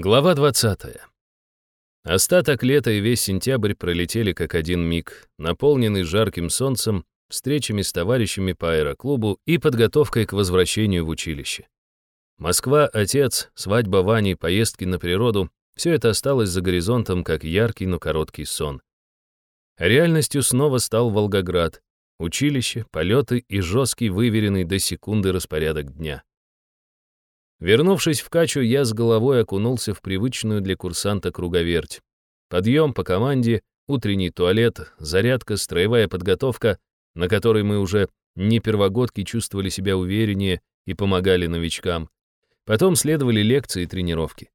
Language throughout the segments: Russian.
Глава 20. Остаток лета и весь сентябрь пролетели как один миг, наполненный жарким солнцем, встречами с товарищами по аэроклубу и подготовкой к возвращению в училище. Москва, отец, свадьба Вани, поездки на природу — все это осталось за горизонтом, как яркий, но короткий сон. Реальностью снова стал Волгоград, училище, полеты и жесткий, выверенный до секунды распорядок дня. Вернувшись в качу, я с головой окунулся в привычную для курсанта круговерть. Подъем по команде, утренний туалет, зарядка, строевая подготовка, на которой мы уже не первогодки чувствовали себя увереннее и помогали новичкам. Потом следовали лекции и тренировки.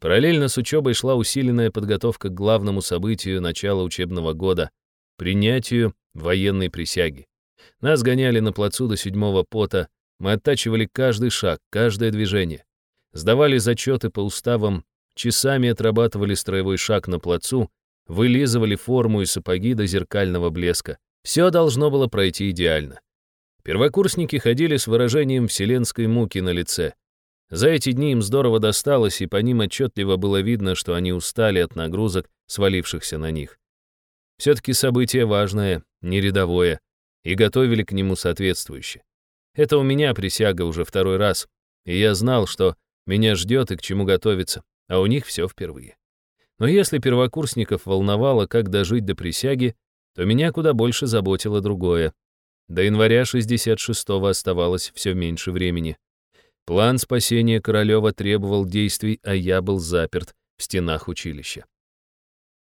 Параллельно с учебой шла усиленная подготовка к главному событию начала учебного года — принятию военной присяги. Нас гоняли на плацу до седьмого пота, мы оттачивали каждый шаг, каждое движение. Сдавали зачеты по уставам, часами отрабатывали строевой шаг на плацу, вылизывали форму и сапоги до зеркального блеска. Все должно было пройти идеально. Первокурсники ходили с выражением вселенской муки на лице. За эти дни им здорово досталось, и по ним отчетливо было видно, что они устали от нагрузок, свалившихся на них. Все-таки событие важное, не рядовое, и готовили к нему соответствующе. Это у меня присяга уже второй раз, и я знал, что меня ждет и к чему готовиться, а у них все впервые. Но если первокурсников волновало, как дожить до присяги, то меня куда больше заботило другое. До января 66-го оставалось все меньше времени. План спасения Королева требовал действий, а я был заперт в стенах училища.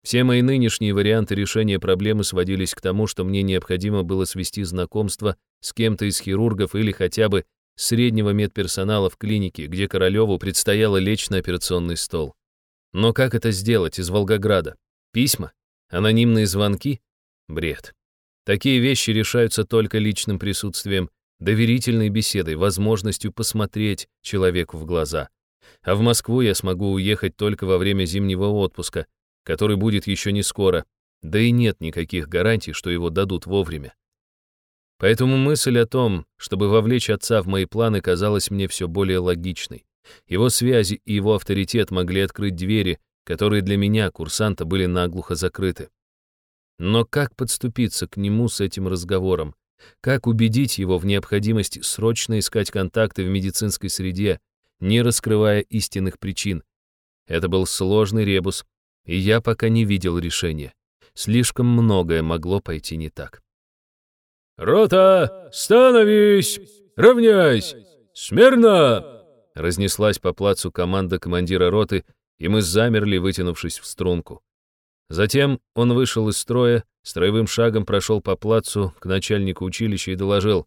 Все мои нынешние варианты решения проблемы сводились к тому, что мне необходимо было свести знакомство с кем-то из хирургов или хотя бы среднего медперсонала в клинике, где Королеву предстояло лечь на операционный стол. Но как это сделать из Волгограда? Письма? Анонимные звонки? Бред. Такие вещи решаются только личным присутствием, доверительной беседой, возможностью посмотреть человеку в глаза. А в Москву я смогу уехать только во время зимнего отпуска, который будет еще не скоро, да и нет никаких гарантий, что его дадут вовремя. Поэтому мысль о том, чтобы вовлечь отца в мои планы, казалась мне все более логичной. Его связи и его авторитет могли открыть двери, которые для меня, курсанта, были наглухо закрыты. Но как подступиться к нему с этим разговором? Как убедить его в необходимости срочно искать контакты в медицинской среде, не раскрывая истинных причин? Это был сложный ребус, и я пока не видел решения. Слишком многое могло пойти не так. «Рота, становись! Равняйсь! Смирно!» Разнеслась по плацу команда командира роты, и мы замерли, вытянувшись в струнку. Затем он вышел из строя, строевым шагом прошел по плацу к начальнику училища и доложил.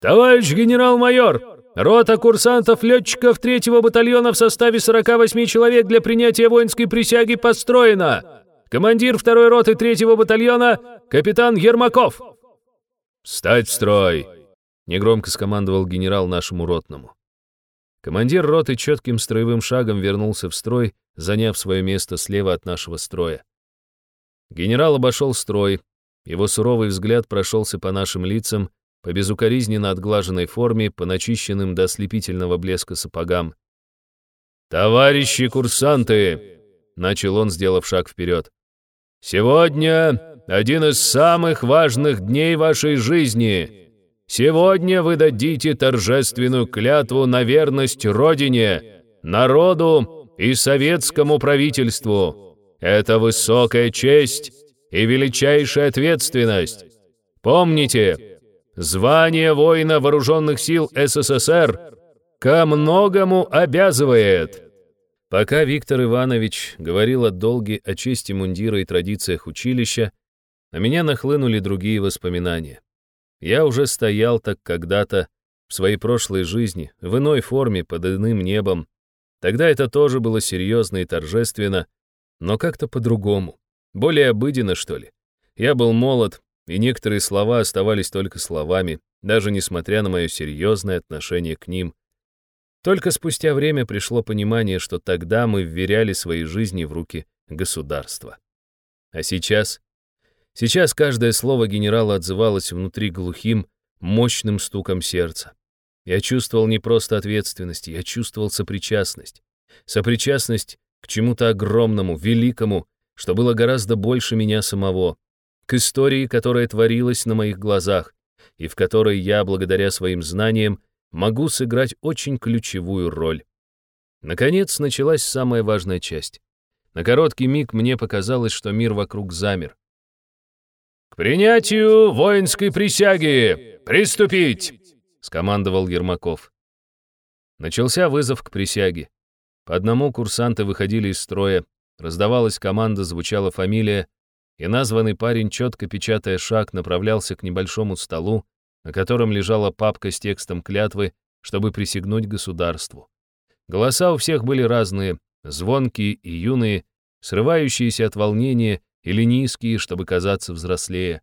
«Товарищ генерал-майор, Рота курсантов-летчиков третьего батальона в составе 48 человек для принятия воинской присяги построена. Командир второй роты третьего батальона — капитан Ермаков». «Встать в строй!» — негромко скомандовал генерал нашему ротному. Командир роты четким строевым шагом вернулся в строй, заняв свое место слева от нашего строя. Генерал обошел строй, его суровый взгляд прошелся по нашим лицам, по безукоризненно отглаженной форме, по начищенным до ослепительного блеска сапогам. «Товарищи курсанты!» — начал он, сделав шаг вперед. «Сегодня один из самых важных дней вашей жизни. Сегодня вы дадите торжественную клятву на верность Родине, народу и советскому правительству. Это высокая честь и величайшая ответственность. Помните, Звание воина вооруженных сил СССР ко многому обязывает». Пока Виктор Иванович говорил о долге, о чести мундира и традициях училища, на меня нахлынули другие воспоминания. Я уже стоял так когда-то в своей прошлой жизни, в иной форме, под иным небом. Тогда это тоже было серьезно и торжественно, но как-то по-другому, более обыденно, что ли. Я был молод, и некоторые слова оставались только словами, даже несмотря на мое серьезное отношение к ним. Только спустя время пришло понимание, что тогда мы вверяли свои жизни в руки государства. А сейчас? Сейчас каждое слово генерала отзывалось внутри глухим, мощным стуком сердца. Я чувствовал не просто ответственность, я чувствовал сопричастность. Сопричастность к чему-то огромному, великому, что было гораздо больше меня самого, к истории, которая творилась на моих глазах, и в которой я, благодаря своим знаниям, могу сыграть очень ключевую роль. Наконец началась самая важная часть. На короткий миг мне показалось, что мир вокруг замер. «К принятию воинской присяги! Приступить!» — скомандовал Ермаков. Начался вызов к присяге. По одному курсанты выходили из строя, раздавалась команда, звучала фамилия, и названный парень, четко печатая шаг, направлялся к небольшому столу, на котором лежала папка с текстом клятвы, чтобы присягнуть государству. Голоса у всех были разные, звонкие и юные, срывающиеся от волнения или низкие, чтобы казаться взрослее.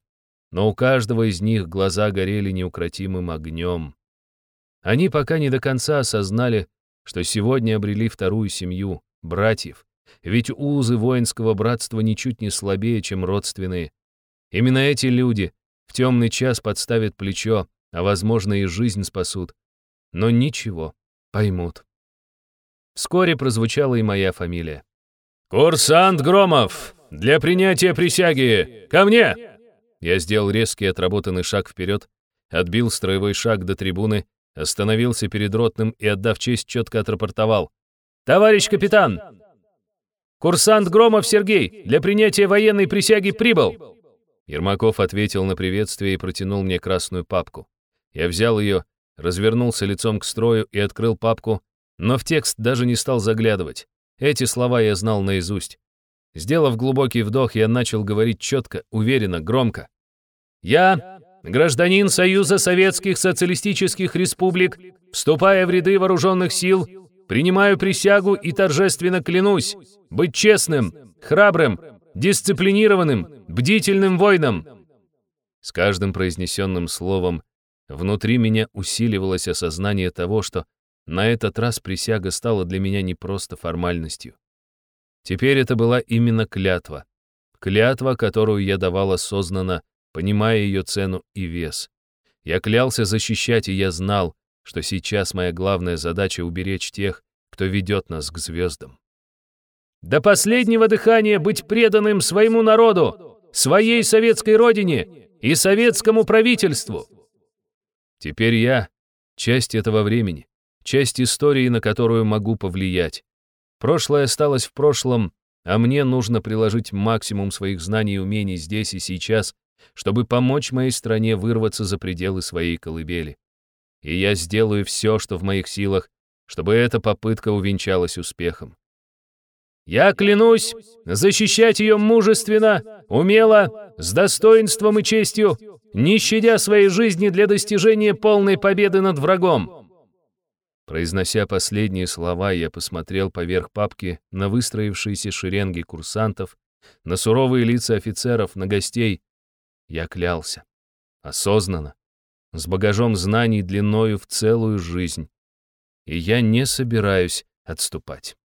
Но у каждого из них глаза горели неукротимым огнем. Они пока не до конца осознали, что сегодня обрели вторую семью, братьев, ведь узы воинского братства ничуть не слабее, чем родственные. Именно эти люди в темный час подставят плечо, а, возможно, и жизнь спасут. Но ничего, поймут. Вскоре прозвучала и моя фамилия. «Курсант Громов! Для принятия присяги! Ко мне!» Я сделал резкий отработанный шаг вперед, отбил строевой шаг до трибуны, остановился перед ротным и, отдав честь, четко отрапортовал. «Товарищ капитан! Курсант Громов Сергей для принятия военной присяги прибыл!» Ермаков ответил на приветствие и протянул мне красную папку. Я взял ее, развернулся лицом к строю и открыл папку, но в текст даже не стал заглядывать. Эти слова я знал наизусть. Сделав глубокий вдох, я начал говорить четко, уверенно, громко. «Я, гражданин Союза Советских Социалистических Республик, вступая в ряды вооруженных сил, принимаю присягу и торжественно клянусь быть честным, храбрым, дисциплинированным, бдительным воином». С каждым произнесенным словом внутри меня усиливалось осознание того, что на этот раз присяга стала для меня не просто формальностью. Теперь это была именно клятва. Клятва, которую я давал осознанно, понимая ее цену и вес. Я клялся защищать, и я знал, что сейчас моя главная задача — уберечь тех, кто ведет нас к звездам. До последнего дыхания быть преданным своему народу, своей советской родине и советскому правительству. Теперь я — часть этого времени часть истории, на которую могу повлиять. Прошлое осталось в прошлом, а мне нужно приложить максимум своих знаний и умений здесь и сейчас, чтобы помочь моей стране вырваться за пределы своей колыбели. И я сделаю все, что в моих силах, чтобы эта попытка увенчалась успехом. Я клянусь защищать ее мужественно, умело, с достоинством и честью, не щадя своей жизни для достижения полной победы над врагом. Произнося последние слова, я посмотрел поверх папки на выстроившиеся шеренги курсантов, на суровые лица офицеров, на гостей. Я клялся. Осознанно. С багажом знаний длиною в целую жизнь. И я не собираюсь отступать.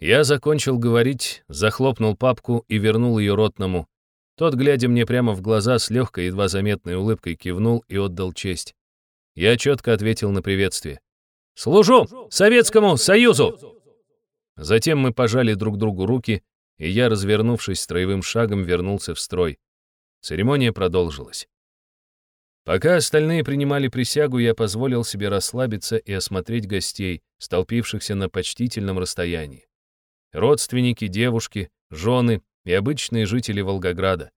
Я закончил говорить, захлопнул папку и вернул ее ротному. Тот, глядя мне прямо в глаза, с легкой, едва заметной улыбкой кивнул и отдал честь. Я четко ответил на приветствие. «Служу Советскому Союзу!» Затем мы пожали друг другу руки, и я, развернувшись строевым шагом, вернулся в строй. Церемония продолжилась. Пока остальные принимали присягу, я позволил себе расслабиться и осмотреть гостей, столпившихся на почтительном расстоянии. Родственники, девушки, жены и обычные жители Волгограда.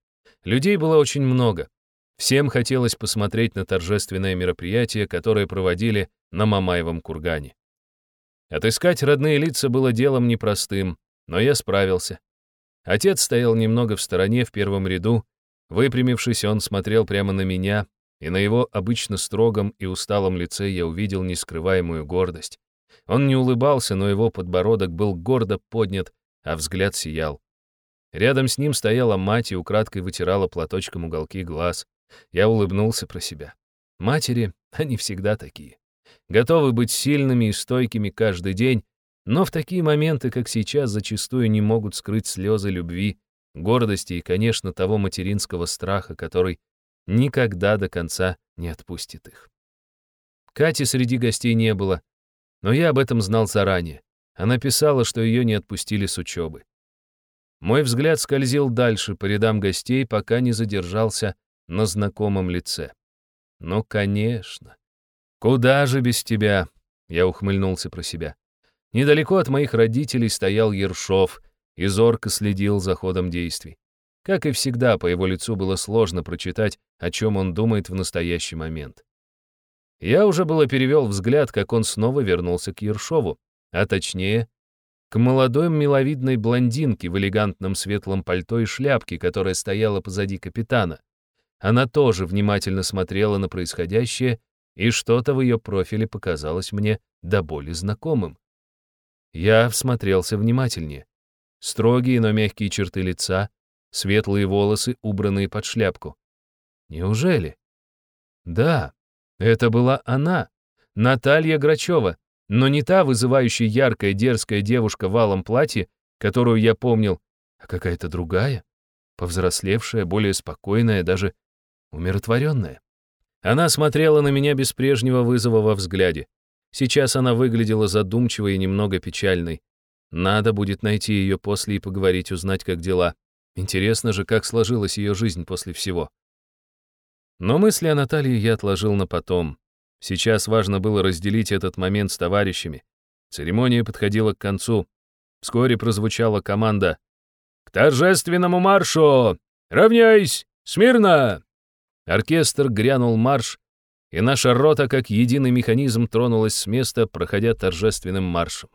Людей было очень много. Всем хотелось посмотреть на торжественное мероприятие, которое проводили на Мамаевом кургане. Отыскать родные лица было делом непростым, но я справился. Отец стоял немного в стороне в первом ряду. Выпрямившись, он смотрел прямо на меня, и на его обычно строгом и усталом лице я увидел нескрываемую гордость. Он не улыбался, но его подбородок был гордо поднят, а взгляд сиял. Рядом с ним стояла мать и украдкой вытирала платочком уголки глаз. Я улыбнулся про себя. Матери, они всегда такие готовы быть сильными и стойкими каждый день, но в такие моменты, как сейчас, зачастую не могут скрыть слезы любви, гордости и, конечно, того материнского страха, который никогда до конца не отпустит их. Кати среди гостей не было, но я об этом знал заранее. Она писала, что ее не отпустили с учебы. Мой взгляд скользил дальше по рядам гостей, пока не задержался на знакомом лице. Ну, конечно. Куда же без тебя? Я ухмыльнулся про себя. Недалеко от моих родителей стоял Ершов и зорко следил за ходом действий. Как и всегда, по его лицу было сложно прочитать, о чем он думает в настоящий момент. Я уже было перевел взгляд, как он снова вернулся к Ершову, а точнее, к молодой миловидной блондинке в элегантном светлом пальто и шляпке, которая стояла позади капитана. Она тоже внимательно смотрела на происходящее, и что-то в ее профиле показалось мне до боли знакомым. Я всмотрелся внимательнее. Строгие, но мягкие черты лица, светлые волосы, убранные под шляпку. Неужели? Да, это была она, Наталья Грачева, но не та вызывающая яркая, дерзкая девушка в алом платье, которую я помнил, а какая-то другая, повзрослевшая, более спокойная, даже умиротворенная. Она смотрела на меня без прежнего вызова во взгляде. Сейчас она выглядела задумчивой и немного печальной. Надо будет найти ее после и поговорить, узнать, как дела. Интересно же, как сложилась ее жизнь после всего. Но мысли о Наталье я отложил на потом. Сейчас важно было разделить этот момент с товарищами. Церемония подходила к концу. Вскоре прозвучала команда «К торжественному маршу! Равняйсь! Смирно!» Оркестр грянул марш, и наша рота, как единый механизм, тронулась с места, проходя торжественным маршем.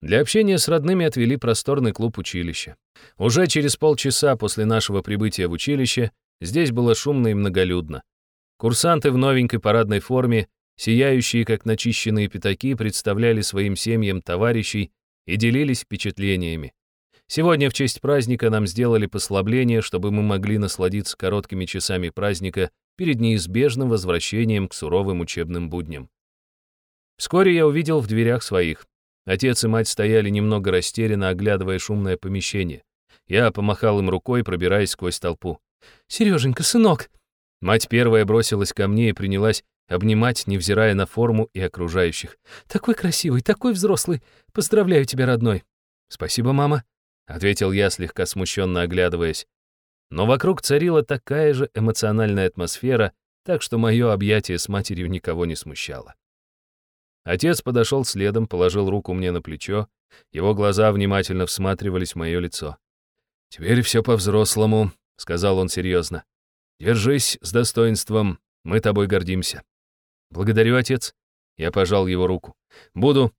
Для общения с родными отвели просторный клуб училища. Уже через полчаса после нашего прибытия в училище здесь было шумно и многолюдно. Курсанты в новенькой парадной форме, сияющие как начищенные пятаки, представляли своим семьям товарищей и делились впечатлениями. Сегодня в честь праздника нам сделали послабление, чтобы мы могли насладиться короткими часами праздника перед неизбежным возвращением к суровым учебным будням. Вскоре я увидел в дверях своих. Отец и мать стояли немного растерянно, оглядывая шумное помещение. Я помахал им рукой, пробираясь сквозь толпу. «Сереженька, сынок!» Мать первая бросилась ко мне и принялась обнимать, невзирая на форму и окружающих. «Такой красивый, такой взрослый! Поздравляю тебя, родной!» «Спасибо, мама», — ответил я, слегка смущенно оглядываясь. Но вокруг царила такая же эмоциональная атмосфера, так что мое объятие с матерью никого не смущало. Отец подошел следом, положил руку мне на плечо, его глаза внимательно всматривались в мое лицо. «Теперь все по-взрослому», — сказал он серьезно. Держись с достоинством, мы тобой гордимся. Благодарю, отец. Я пожал его руку. Буду.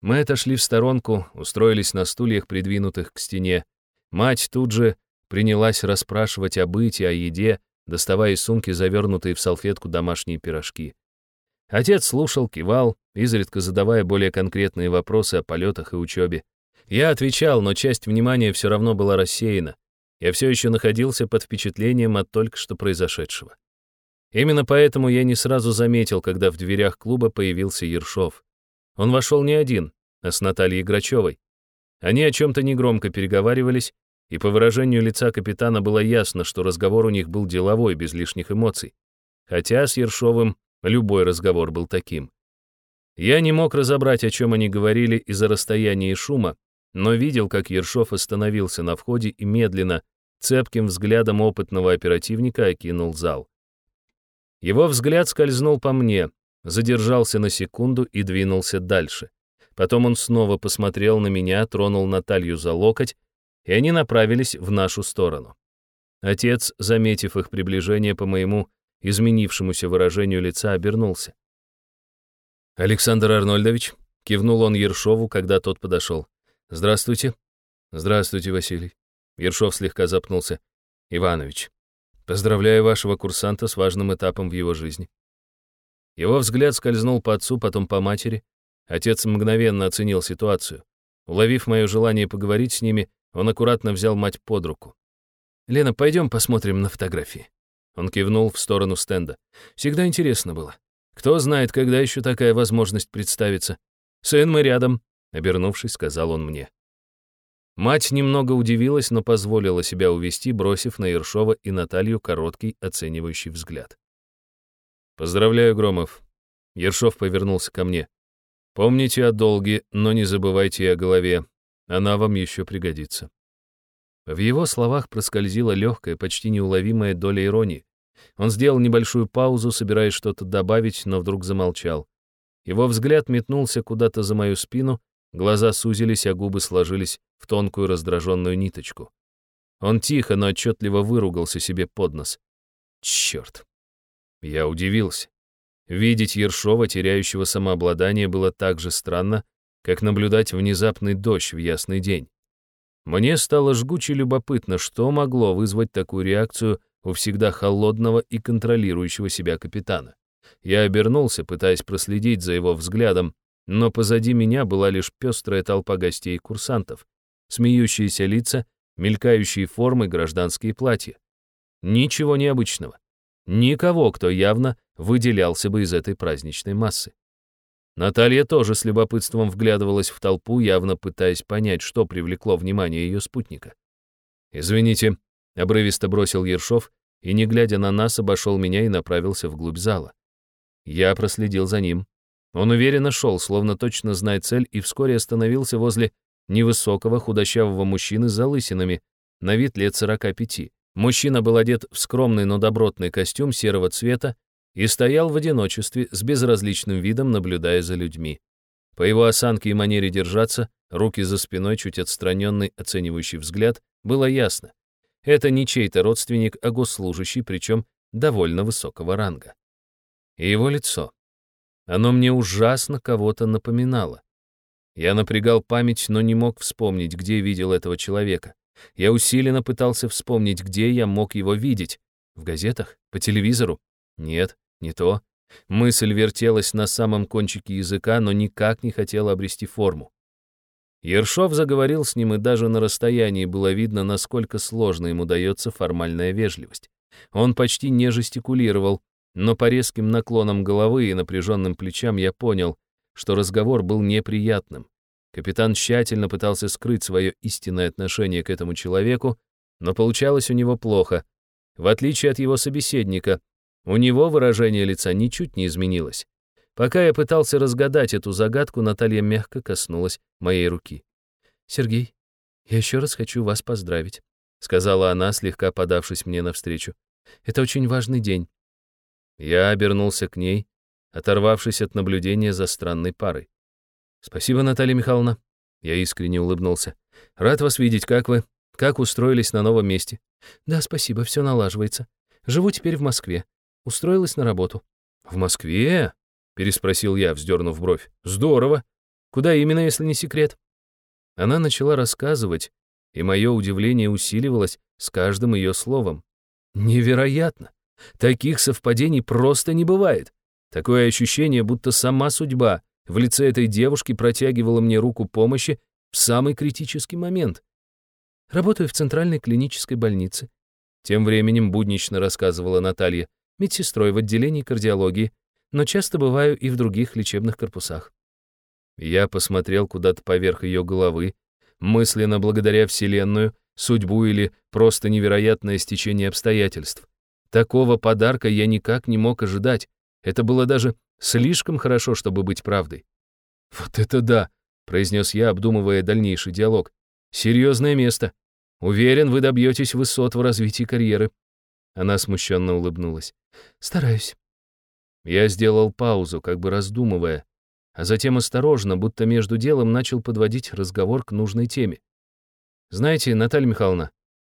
Мы отошли в сторонку, устроились на стульях, придвинутых к стене. Мать тут же принялась расспрашивать о быте, о еде, доставая из сумки завернутые в салфетку домашние пирожки. Отец слушал, кивал, изредка задавая более конкретные вопросы о полетах и учебе. Я отвечал, но часть внимания все равно была рассеяна. Я все еще находился под впечатлением от только что произошедшего. Именно поэтому я не сразу заметил, когда в дверях клуба появился Ершов. Он вошел не один, а с Натальей Грачевой. Они о чем-то негромко переговаривались, и по выражению лица капитана было ясно, что разговор у них был деловой, без лишних эмоций. Хотя с Ершовым любой разговор был таким. Я не мог разобрать, о чем они говорили из-за расстояния и шума, но видел, как Ершов остановился на входе и медленно, цепким взглядом опытного оперативника окинул зал. Его взгляд скользнул по мне, задержался на секунду и двинулся дальше. Потом он снова посмотрел на меня, тронул Наталью за локоть, и они направились в нашу сторону. Отец, заметив их приближение по моему изменившемуся выражению лица, обернулся. «Александр Арнольдович», — кивнул он Ершову, когда тот подошел. «Здравствуйте». «Здравствуйте, Василий». Ершов слегка запнулся. «Иванович, поздравляю вашего курсанта с важным этапом в его жизни». Его взгляд скользнул по отцу, потом по матери. Отец мгновенно оценил ситуацию. Уловив мое желание поговорить с ними, он аккуратно взял мать под руку. «Лена, пойдем посмотрим на фотографии». Он кивнул в сторону стенда. «Всегда интересно было. Кто знает, когда еще такая возможность представится. Сын, мы рядом. Обернувшись, сказал он мне. Мать немного удивилась, но позволила себя увести, бросив на Ершова и Наталью короткий оценивающий взгляд. «Поздравляю, Громов». Ершов повернулся ко мне. Помните о долге, но не забывайте о голове. Она вам еще пригодится». В его словах проскользила легкая, почти неуловимая доля иронии. Он сделал небольшую паузу, собираясь что-то добавить, но вдруг замолчал. Его взгляд метнулся куда-то за мою спину, глаза сузились, а губы сложились в тонкую раздраженную ниточку. Он тихо, но отчетливо выругался себе под нос. Черт. Я удивился. Видеть Ершова, теряющего самообладание, было так же странно, как наблюдать внезапный дождь в ясный день. Мне стало жгуче любопытно, что могло вызвать такую реакцию у всегда холодного и контролирующего себя капитана. Я обернулся, пытаясь проследить за его взглядом, но позади меня была лишь пестрая толпа гостей и курсантов, смеющиеся лица, мелькающие формы, гражданские платья. Ничего необычного. Никого, кто явно выделялся бы из этой праздничной массы. Наталья тоже с любопытством вглядывалась в толпу, явно пытаясь понять, что привлекло внимание ее спутника. «Извините», — обрывисто бросил Ершов и, не глядя на нас, обошел меня и направился вглубь зала. Я проследил за ним. Он уверенно шел, словно точно знает цель, и вскоре остановился возле невысокого худощавого мужчины с залысинами, на вид лет 45. Мужчина был одет в скромный, но добротный костюм серого цвета и стоял в одиночестве с безразличным видом, наблюдая за людьми. По его осанке и манере держаться, руки за спиной, чуть отстраненный, оценивающий взгляд, было ясно. Это не чей-то родственник, а госслужащий, причем довольно высокого ранга. И его лицо. Оно мне ужасно кого-то напоминало. Я напрягал память, но не мог вспомнить, где видел этого человека. Я усиленно пытался вспомнить, где я мог его видеть. В газетах? По телевизору? Нет, не то. Мысль вертелась на самом кончике языка, но никак не хотела обрести форму. Ершов заговорил с ним, и даже на расстоянии было видно, насколько сложно ему дается формальная вежливость. Он почти не жестикулировал, но по резким наклонам головы и напряженным плечам я понял, что разговор был неприятным. Капитан тщательно пытался скрыть свое истинное отношение к этому человеку, но получалось у него плохо. В отличие от его собеседника, у него выражение лица ничуть не изменилось. Пока я пытался разгадать эту загадку, Наталья мягко коснулась моей руки. «Сергей, я еще раз хочу вас поздравить», — сказала она, слегка подавшись мне навстречу. «Это очень важный день». Я обернулся к ней, оторвавшись от наблюдения за странной парой. «Спасибо, Наталья Михайловна». Я искренне улыбнулся. «Рад вас видеть. Как вы? Как устроились на новом месте?» «Да, спасибо, все налаживается. Живу теперь в Москве. Устроилась на работу». «В Москве?» — переспросил я, вздернув бровь. «Здорово. Куда именно, если не секрет?» Она начала рассказывать, и мое удивление усиливалось с каждым ее словом. «Невероятно! Таких совпадений просто не бывает. Такое ощущение, будто сама судьба в лице этой девушки протягивала мне руку помощи в самый критический момент. Работаю в центральной клинической больнице. Тем временем буднично рассказывала Наталья, медсестрой в отделении кардиологии, но часто бываю и в других лечебных корпусах. Я посмотрел куда-то поверх ее головы, мысленно благодаря Вселенную, судьбу или просто невероятное стечение обстоятельств. Такого подарка я никак не мог ожидать. Это было даже Слишком хорошо, чтобы быть правдой. «Вот это да!» — произнес я, обдумывая дальнейший диалог. «Серьезное место. Уверен, вы добьетесь высот в развитии карьеры». Она смущенно улыбнулась. «Стараюсь». Я сделал паузу, как бы раздумывая, а затем осторожно, будто между делом начал подводить разговор к нужной теме. «Знаете, Наталья Михайловна,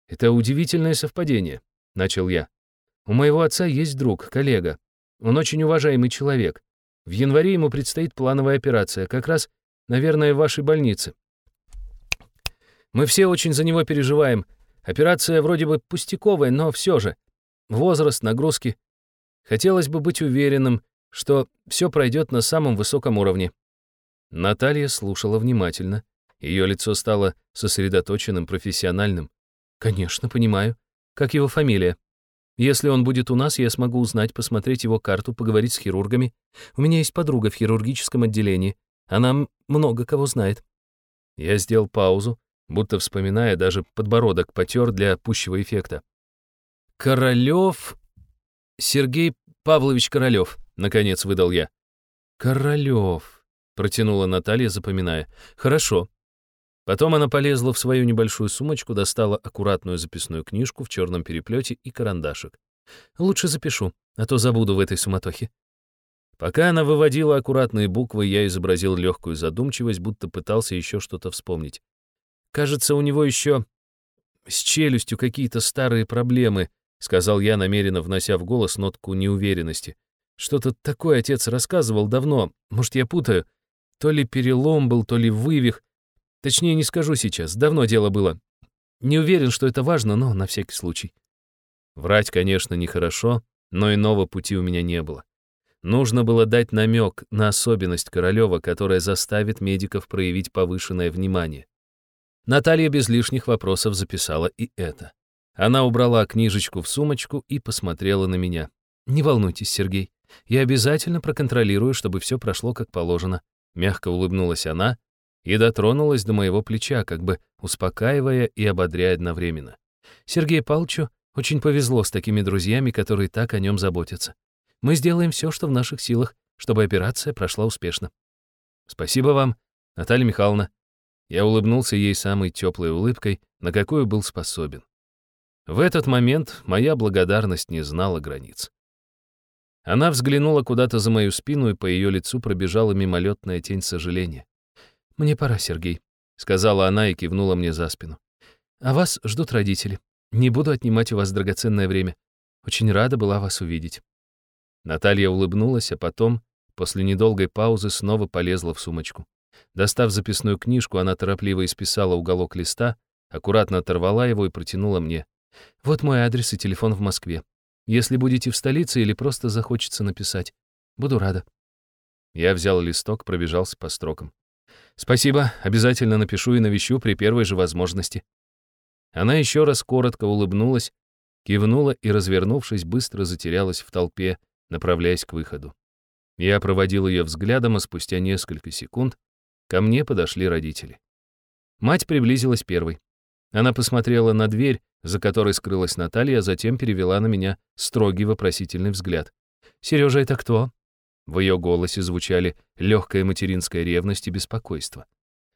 это удивительное совпадение», — начал я. «У моего отца есть друг, коллега, он очень уважаемый человек. В январе ему предстоит плановая операция, как раз, наверное, в вашей больнице. Мы все очень за него переживаем. Операция вроде бы пустяковая, но все же. Возраст, нагрузки. Хотелось бы быть уверенным, что все пройдет на самом высоком уровне. Наталья слушала внимательно. Ее лицо стало сосредоточенным, профессиональным. «Конечно, понимаю. Как его фамилия?» Если он будет у нас, я смогу узнать, посмотреть его карту, поговорить с хирургами. У меня есть подруга в хирургическом отделении. Она много кого знает». Я сделал паузу, будто вспоминая, даже подбородок потер для пущего эффекта. «Королёв... Сергей Павлович Королёв», — наконец выдал я. «Королёв. протянула Наталья, запоминая. «Хорошо». Потом она полезла в свою небольшую сумочку, достала аккуратную записную книжку в черном переплете и карандашик. «Лучше запишу, а то забуду в этой суматохе». Пока она выводила аккуратные буквы, я изобразил легкую задумчивость, будто пытался еще что-то вспомнить. Кажется, у него еще с челюстью какие-то старые проблемы, сказал я, намеренно внося в голос нотку неуверенности. Что-то такое отец рассказывал давно, может, я путаю. То ли перелом был, то ли вывих. Точнее, не скажу сейчас, давно дело было. Не уверен, что это важно, но на всякий случай. Врать, конечно, нехорошо, но иного пути у меня не было. Нужно было дать намек на особенность Королева, которая заставит медиков проявить повышенное внимание. Наталья без лишних вопросов записала и это. Она убрала книжечку в сумочку и посмотрела на меня. «Не волнуйтесь, Сергей. Я обязательно проконтролирую, чтобы все прошло как положено». Мягко улыбнулась она и дотронулась до моего плеча, как бы успокаивая и ободряя одновременно. Сергею Павловичу очень повезло с такими друзьями, которые так о нем заботятся. Мы сделаем все, что в наших силах, чтобы операция прошла успешно. Спасибо вам, Наталья Михайловна. Я улыбнулся ей самой теплой улыбкой, на какую был способен. В этот момент моя благодарность не знала границ. Она взглянула куда-то за мою спину, и по ее лицу пробежала мимолетная тень сожаления. «Мне пора, Сергей», — сказала она и кивнула мне за спину. «А вас ждут родители. Не буду отнимать у вас драгоценное время. Очень рада была вас увидеть». Наталья улыбнулась, а потом, после недолгой паузы, снова полезла в сумочку. Достав записную книжку, она торопливо исписала уголок листа, аккуратно оторвала его и протянула мне. «Вот мой адрес и телефон в Москве. Если будете в столице или просто захочется написать, буду рада». Я взял листок, пробежался по строкам. «Спасибо, обязательно напишу и навещу при первой же возможности». Она еще раз коротко улыбнулась, кивнула и, развернувшись, быстро затерялась в толпе, направляясь к выходу. Я проводил ее взглядом, а спустя несколько секунд Ко мне подошли родители. Мать приблизилась первой. Она посмотрела на дверь, за которой скрылась Наталья, а затем перевела на меня строгий вопросительный взгляд. «Сережа, это кто?» В ее голосе звучали легкая материнская ревность и беспокойство.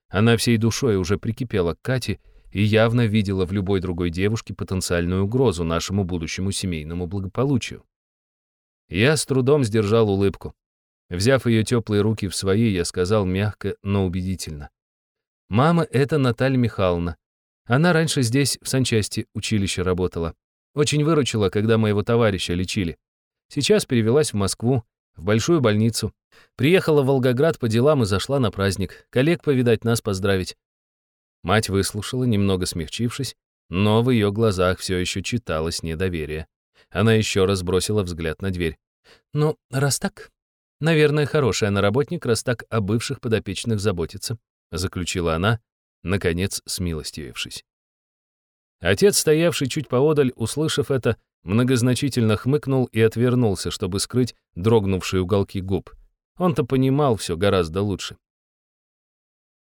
Она всей душой уже прикипела к Кате и явно видела в любой другой девушке потенциальную угрозу нашему будущему семейному благополучию. Я с трудом сдержал улыбку. Взяв ее теплые руки в свои, я сказал мягко, но убедительно. «Мама — это Наталья Михайловна. Она раньше здесь, в санчасти, училище работала. Очень выручила, когда моего товарища лечили. Сейчас перевелась в Москву, в большую больницу. Приехала в Волгоград по делам и зашла на праздник. Коллег повидать, нас поздравить». Мать выслушала, немного смягчившись, но в ее глазах все еще читалось недоверие. Она еще раз бросила взгляд на дверь. «Ну, раз так, Наверное, хорошая она работник, раз так о бывших подопечных заботится, заключила она, наконец смилостивившись. Отец, стоявший чуть поодаль, услышав это, многозначительно хмыкнул и отвернулся, чтобы скрыть дрогнувшие уголки губ. Он-то понимал все гораздо лучше.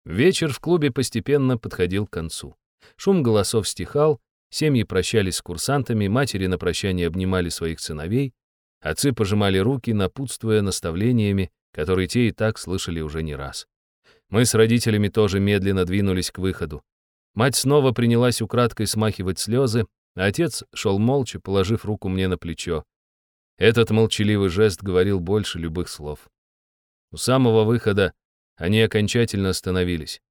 Вечер в клубе постепенно подходил к концу. Шум голосов стихал, семьи прощались с курсантами, матери на прощание обнимали своих сыновей, Отцы пожимали руки, напутствуя наставлениями, которые те и так слышали уже не раз. Мы с родителями тоже медленно двинулись к выходу. Мать снова принялась украдкой смахивать слезы, а отец шел молча, положив руку мне на плечо. Этот молчаливый жест говорил больше любых слов. У самого выхода они окончательно остановились.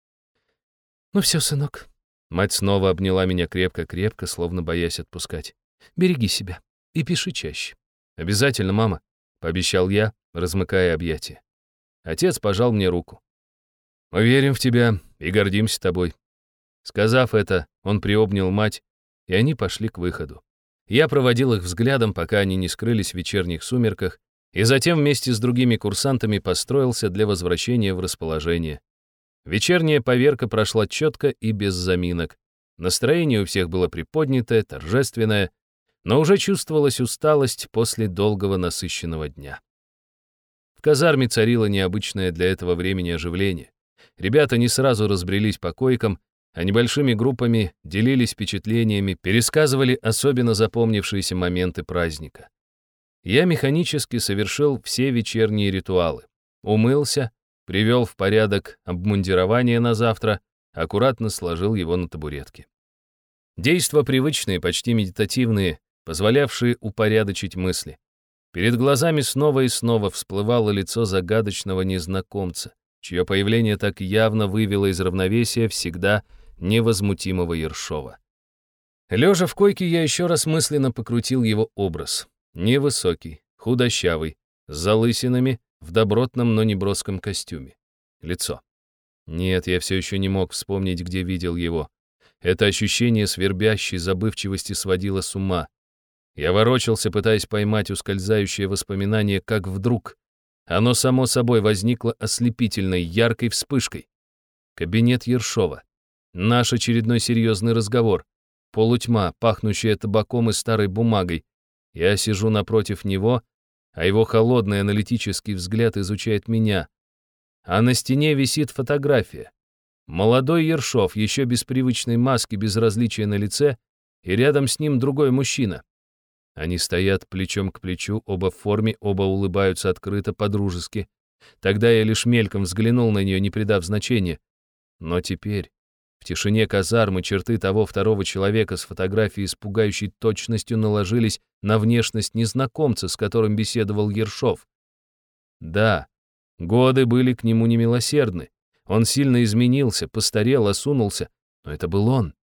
«Ну все, сынок». Мать снова обняла меня крепко-крепко, словно боясь отпускать. «Береги себя и пиши чаще». «Обязательно, мама», — пообещал я, размыкая объятия. Отец пожал мне руку. «Мы верим в тебя и гордимся тобой». Сказав это, он приобнял мать, и они пошли к выходу. Я проводил их взглядом, пока они не скрылись в вечерних сумерках, и затем вместе с другими курсантами построился для возвращения в расположение. Вечерняя поверка прошла четко и без заминок. Настроение у всех было приподнятое, торжественное, но уже чувствовалась усталость после долгого насыщенного дня. В казарме царило необычное для этого времени оживление. Ребята не сразу разбрелись по койкам, а небольшими группами делились впечатлениями, пересказывали особенно запомнившиеся моменты праздника. Я механически совершил все вечерние ритуалы. Умылся, привел в порядок обмундирование на завтра, аккуратно сложил его на табуретке. Действа привычные, почти медитативные, позволявшие упорядочить мысли. Перед глазами снова и снова всплывало лицо загадочного незнакомца, чье появление так явно вывело из равновесия всегда невозмутимого Ершова. Лежа в койке, я еще раз мысленно покрутил его образ. Невысокий, худощавый, с залысинами, в добротном, но неброском костюме. Лицо. Нет, я все еще не мог вспомнить, где видел его. Это ощущение свербящей забывчивости сводило с ума. Я ворочался, пытаясь поймать ускользающее воспоминание, как вдруг оно само собой возникло ослепительной, яркой вспышкой. Кабинет Ершова. Наш очередной серьезный разговор. Полутьма, пахнущая табаком и старой бумагой. Я сижу напротив него, а его холодный аналитический взгляд изучает меня. А на стене висит фотография. Молодой Ершов, еще без привычной маски безразличия на лице, и рядом с ним другой мужчина. Они стоят плечом к плечу, оба в форме, оба улыбаются открыто, по-дружески. Тогда я лишь мельком взглянул на нее, не придав значения. Но теперь, в тишине казармы, черты того второго человека с фотографией с пугающей точностью наложились на внешность незнакомца, с которым беседовал Ершов. Да, годы были к нему немилосердны. Он сильно изменился, постарел, осунулся, но это был он.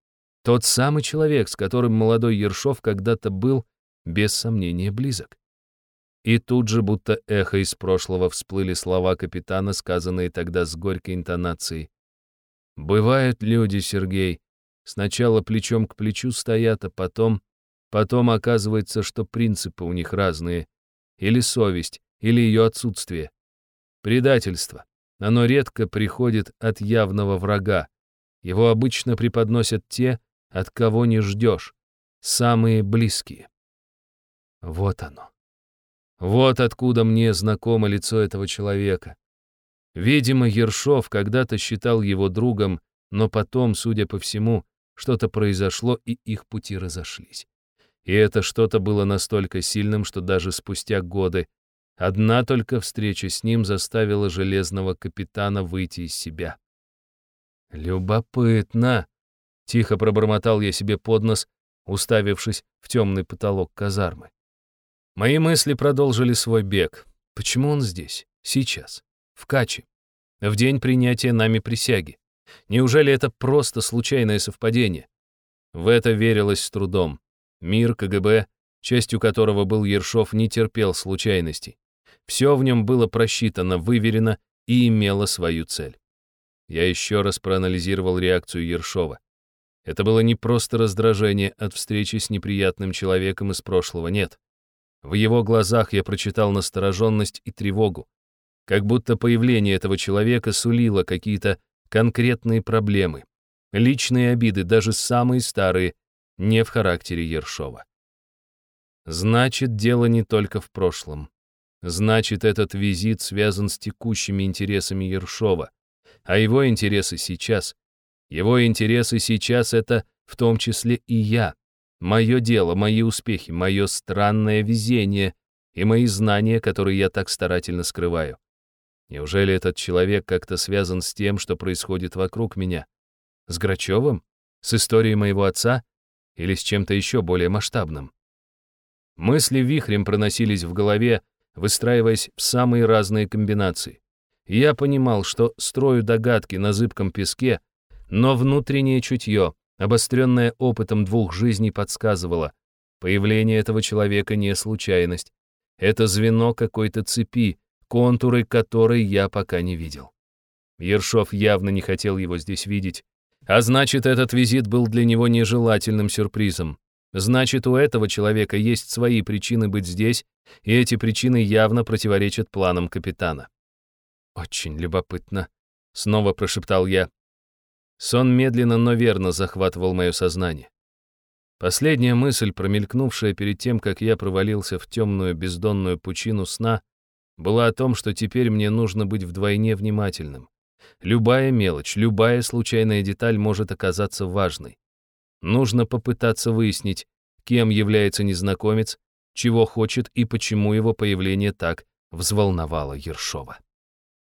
Тот самый человек, с которым молодой Ершов когда-то был без сомнения близок. И тут же, будто эхо из прошлого, всплыли слова капитана, сказанные тогда с горькой интонацией. «Бывают люди, Сергей, сначала плечом к плечу стоят, а потом... Потом оказывается, что принципы у них разные. Или совесть, или ее отсутствие. Предательство. Оно редко приходит от явного врага. Его обычно преподносят те, от кого не ждешь, самые близкие. Вот оно. Вот откуда мне знакомо лицо этого человека. Видимо, Ершов когда-то считал его другом, но потом, судя по всему, что-то произошло, и их пути разошлись. И это что-то было настолько сильным, что даже спустя годы одна только встреча с ним заставила железного капитана выйти из себя. «Любопытно!» — тихо пробормотал я себе под нос, уставившись в темный потолок казармы. Мои мысли продолжили свой бег. Почему он здесь? Сейчас. В Каче. В день принятия нами присяги. Неужели это просто случайное совпадение? В это верилось с трудом. Мир КГБ, частью которого был Ершов, не терпел случайностей. Все в нем было просчитано, выверено и имело свою цель. Я еще раз проанализировал реакцию Ершова. Это было не просто раздражение от встречи с неприятным человеком из прошлого, нет. В его глазах я прочитал настороженность и тревогу, как будто появление этого человека сулило какие-то конкретные проблемы, личные обиды, даже самые старые, не в характере Ершова. Значит, дело не только в прошлом. Значит, этот визит связан с текущими интересами Ершова, а его интересы сейчас. Его интересы сейчас — это в том числе и я. Мое дело, мои успехи, мое странное везение и мои знания, которые я так старательно скрываю. Неужели этот человек как-то связан с тем, что происходит вокруг меня? С Грачевым? С историей моего отца? Или с чем-то еще более масштабным? Мысли вихрем проносились в голове, выстраиваясь в самые разные комбинации. я понимал, что строю догадки на зыбком песке, но внутреннее чутье, обостренное опытом двух жизней, подсказывало, появление этого человека не случайность. Это звено какой-то цепи, контуры которой я пока не видел. Ершов явно не хотел его здесь видеть, а значит, этот визит был для него нежелательным сюрпризом. Значит, у этого человека есть свои причины быть здесь, и эти причины явно противоречат планам капитана. «Очень любопытно», — снова прошептал я. Сон медленно, но верно захватывал мое сознание. Последняя мысль, промелькнувшая перед тем, как я провалился в темную бездонную пучину сна, была о том, что теперь мне нужно быть вдвойне внимательным. Любая мелочь, любая случайная деталь может оказаться важной. Нужно попытаться выяснить, кем является незнакомец, чего хочет и почему его появление так взволновало Ершова.